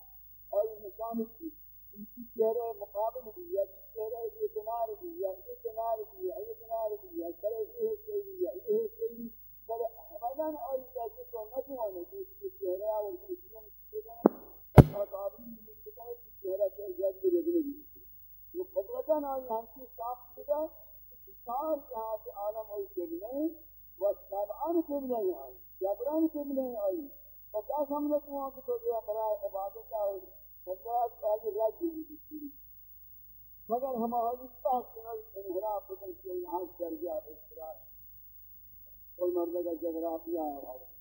اور نشان کی ان کی چہرے مقابل بھی یا کی چہرے یہ کنار بھی یا یہ کنار بھی یا یہ کنار بھی یا کرے یہ صحیح بھی یا یہ صحیح پر ابدان اور کیسے تو نہ وہ قدرتاً کی صاف جہاں سے عالم ہوئی قبلیں و سبعان قبلیں آئی جبران قبلیں آئی کہ تو برائے عبادت آئی آئی رد مگر ہماری پاک سنائی انحراف سے یہاں کر گیا مردہ کا جغرافیہ ہے۔